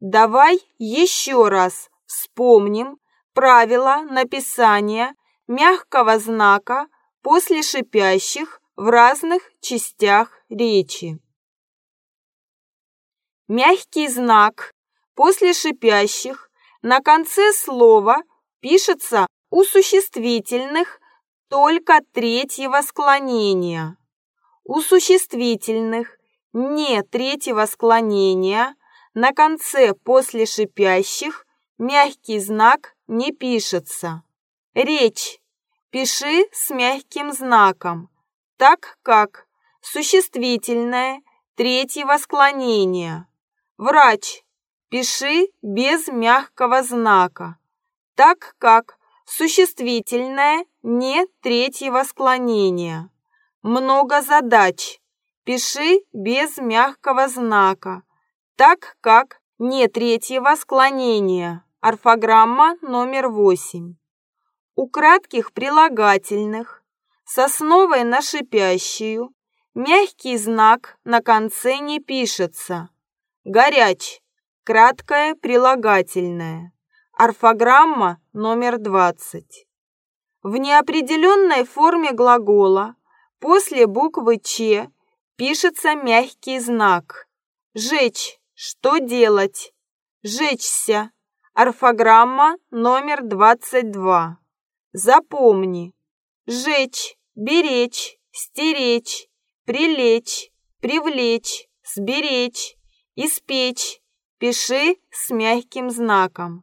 Давай еще раз вспомним правила написания мягкого знака после шипящих в разных частях речи. Мягкий знак после шипящих на конце слова пишется у существительных только третьего склонения. У существительных не третьего склонения на конце после шипящих мягкий знак не пишется. Речь. Пиши с мягким знаком, так как существительное третьего склонения. Врач. Пиши без мягкого знака, так как существительное не третьего склонения. Много задач. Пиши без мягкого знака, так как не третьего склонения. Орфограмма номер восемь. У кратких прилагательных с основой на шипящую мягкий знак на конце не пишется. Горяч. Краткое прилагательное. Орфограмма номер 20. В неопределенной форме глагола после буквы «ч» пишется мягкий знак. Жечь. Что делать? Жечься. Орфограмма номер 22. Запомни. Жечь, беречь, стеречь, прилечь, привлечь, сберечь, испечь. Пиши с мягким знаком.